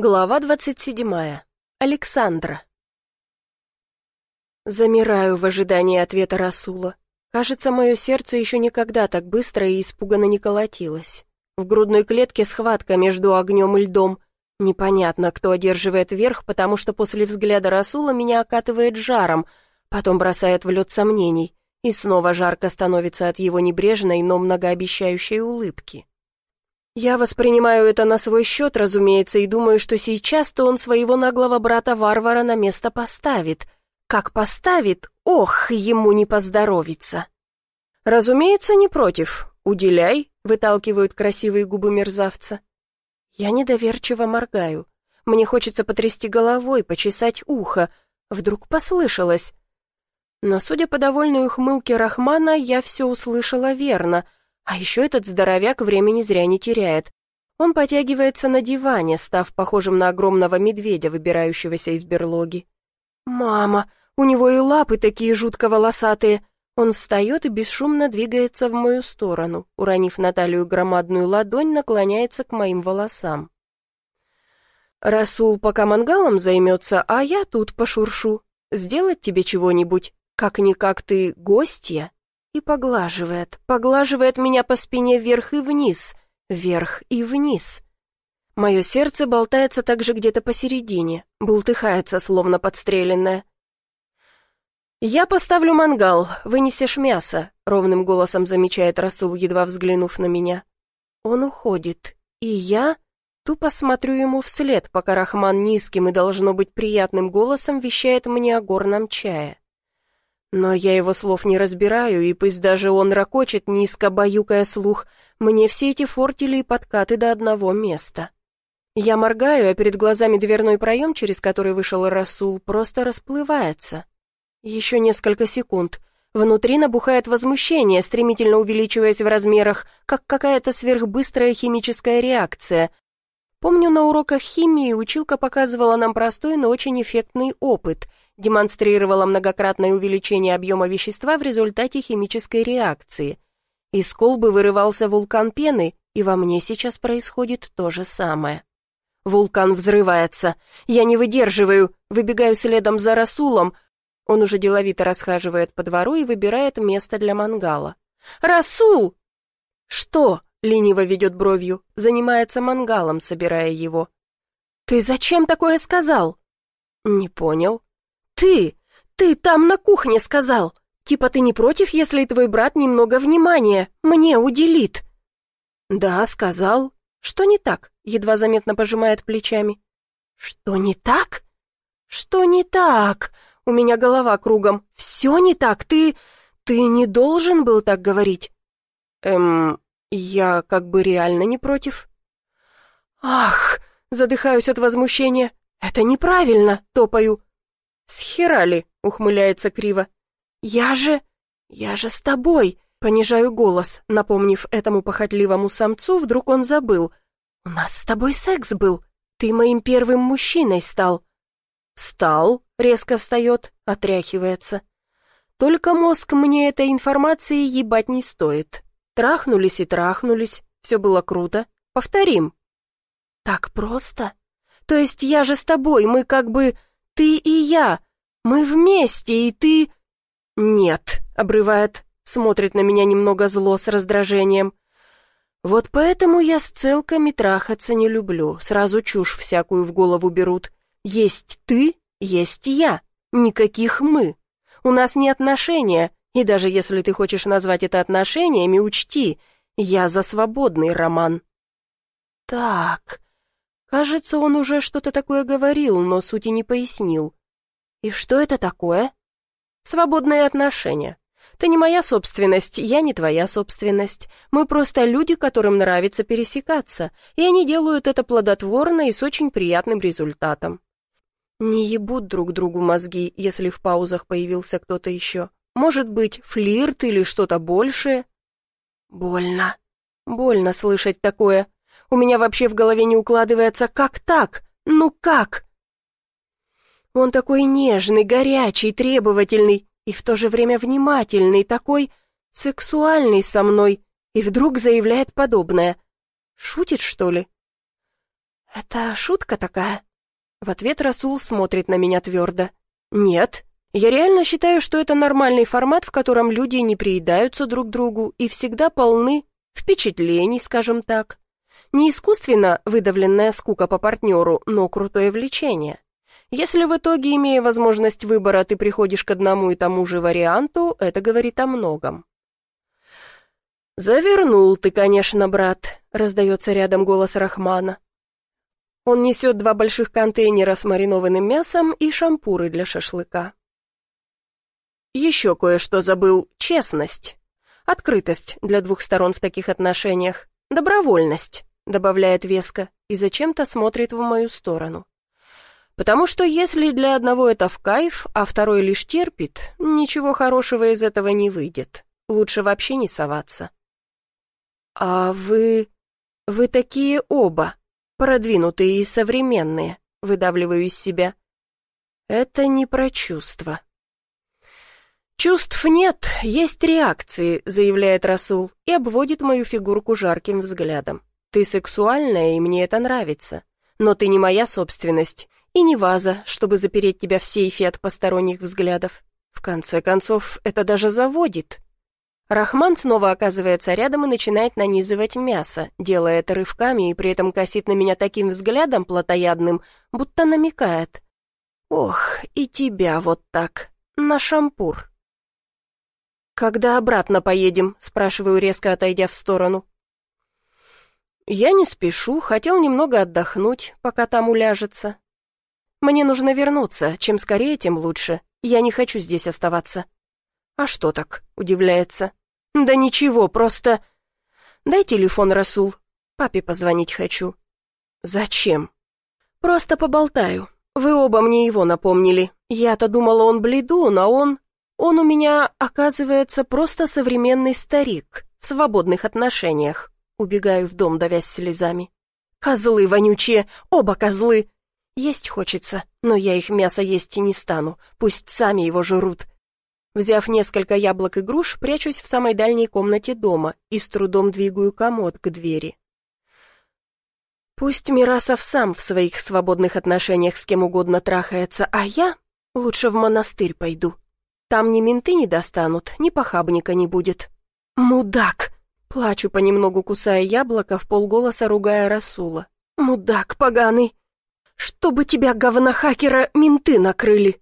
Глава двадцать седьмая. Александра. Замираю в ожидании ответа Расула. Кажется, мое сердце еще никогда так быстро и испуганно не колотилось. В грудной клетке схватка между огнем и льдом. Непонятно, кто одерживает верх, потому что после взгляда Расула меня окатывает жаром, потом бросает в лед сомнений, и снова жарко становится от его небрежной, но многообещающей улыбки. Я воспринимаю это на свой счет, разумеется, и думаю, что сейчас-то он своего наглого брата-варвара на место поставит. Как поставит, ох, ему не поздоровится. Разумеется, не против. Уделяй, выталкивают красивые губы мерзавца. Я недоверчиво моргаю. Мне хочется потрясти головой, почесать ухо. Вдруг послышалось. Но, судя по довольной ухмылке Рахмана, я все услышала верно — а еще этот здоровяк времени зря не теряет. Он потягивается на диване, став похожим на огромного медведя, выбирающегося из берлоги. «Мама, у него и лапы такие жутко волосатые!» Он встает и бесшумно двигается в мою сторону, уронив на талию громадную ладонь, наклоняется к моим волосам. «Расул пока мангалом займется, а я тут пошуршу. Сделать тебе чего-нибудь? Как-никак ты гостья?» И поглаживает, поглаживает меня по спине вверх и вниз, вверх и вниз. Мое сердце болтается также где-то посередине, бултыхается, словно подстреленное. «Я поставлю мангал, вынесешь мясо», — ровным голосом замечает Расул, едва взглянув на меня. Он уходит, и я тупо смотрю ему вслед, пока Рахман низким и, должно быть, приятным голосом вещает мне о горном чае. Но я его слов не разбираю, и пусть даже он ракочет, низко баюкая слух, мне все эти фортили и подкаты до одного места. Я моргаю, а перед глазами дверной проем, через который вышел Расул, просто расплывается. Еще несколько секунд. Внутри набухает возмущение, стремительно увеличиваясь в размерах, как какая-то сверхбыстрая химическая реакция. Помню, на уроках химии училка показывала нам простой, но очень эффектный опыт — демонстрировала многократное увеличение объема вещества в результате химической реакции. Из колбы вырывался вулкан пены, и во мне сейчас происходит то же самое. Вулкан взрывается. Я не выдерживаю, выбегаю следом за Расулом. Он уже деловито расхаживает по двору и выбирает место для мангала. «Расул!» «Что?» — лениво ведет бровью, занимается мангалом, собирая его. «Ты зачем такое сказал?» «Не понял». «Ты! Ты там на кухне сказал! Типа ты не против, если твой брат немного внимания мне уделит?» «Да, сказал. Что не так?» — едва заметно пожимает плечами. «Что не так? Что не так? У меня голова кругом. Все не так. Ты... ты не должен был так говорить». «Эм, я как бы реально не против». «Ах!» — задыхаюсь от возмущения. «Это неправильно!» — топаю. «Схерали!» — ухмыляется криво. «Я же... я же с тобой!» — понижаю голос, напомнив этому похотливому самцу, вдруг он забыл. «У нас с тобой секс был. Ты моим первым мужчиной стал». «Стал?» — резко встает, отряхивается. «Только мозг мне этой информации ебать не стоит. Трахнулись и трахнулись, все было круто. Повторим». «Так просто? То есть я же с тобой, мы как бы...» Ты и я. Мы вместе, и ты...» «Нет», — обрывает, смотрит на меня немного зло с раздражением. «Вот поэтому я с целками трахаться не люблю, сразу чушь всякую в голову берут. Есть ты, есть я, никаких мы. У нас не отношения, и даже если ты хочешь назвать это отношениями, учти, я за свободный роман». «Так, Кажется, он уже что-то такое говорил, но сути не пояснил. «И что это такое?» «Свободные отношения. Ты не моя собственность, я не твоя собственность. Мы просто люди, которым нравится пересекаться, и они делают это плодотворно и с очень приятным результатом. Не ебут друг другу мозги, если в паузах появился кто-то еще. Может быть, флирт или что-то большее?» «Больно. Больно слышать такое. У меня вообще в голове не укладывается, как так? Ну как? Он такой нежный, горячий, требовательный и в то же время внимательный, такой сексуальный со мной, и вдруг заявляет подобное. Шутит, что ли? «Это шутка такая?» В ответ Расул смотрит на меня твердо. «Нет, я реально считаю, что это нормальный формат, в котором люди не приедаются друг другу и всегда полны впечатлений, скажем так. Не искусственно выдавленная скука по партнеру, но крутое влечение. Если в итоге, имея возможность выбора, ты приходишь к одному и тому же варианту, это говорит о многом. «Завернул ты, конечно, брат», — раздается рядом голос Рахмана. Он несет два больших контейнера с маринованным мясом и шампуры для шашлыка. Еще кое-что забыл. Честность. Открытость для двух сторон в таких отношениях. Добровольность, добавляет веско, и зачем-то смотрит в мою сторону. Потому что если для одного это в кайф, а второй лишь терпит, ничего хорошего из этого не выйдет. Лучше вообще не соваться. «А вы... вы такие оба, продвинутые и современные», выдавливаю из себя. «Это не про чувства». «Чувств нет, есть реакции», — заявляет Расул и обводит мою фигурку жарким взглядом. «Ты сексуальная, и мне это нравится. Но ты не моя собственность и не ваза, чтобы запереть тебя в сейфе от посторонних взглядов. В конце концов, это даже заводит». Рахман снова оказывается рядом и начинает нанизывать мясо, делая это рывками и при этом косит на меня таким взглядом плотоядным, будто намекает. «Ох, и тебя вот так, на шампур». «Когда обратно поедем?» — спрашиваю, резко отойдя в сторону. «Я не спешу, хотел немного отдохнуть, пока там уляжется. Мне нужно вернуться, чем скорее, тем лучше. Я не хочу здесь оставаться». «А что так?» — удивляется. «Да ничего, просто...» «Дай телефон, Расул. Папе позвонить хочу». «Зачем?» «Просто поболтаю. Вы оба мне его напомнили. Я-то думала, он бледун, а он...» Он у меня, оказывается, просто современный старик, в свободных отношениях. Убегаю в дом, давясь слезами. Козлы вонючие, оба козлы. Есть хочется, но я их мясо есть и не стану, пусть сами его жрут. Взяв несколько яблок и груш, прячусь в самой дальней комнате дома и с трудом двигаю комод к двери. Пусть Мирасов сам в своих свободных отношениях с кем угодно трахается, а я лучше в монастырь пойду. Там ни менты не достанут, ни похабника не будет. Мудак! Плачу понемногу, кусая яблоко, в полголоса ругая Расула. Мудак поганый! Чтобы тебя, говнохакера, менты накрыли!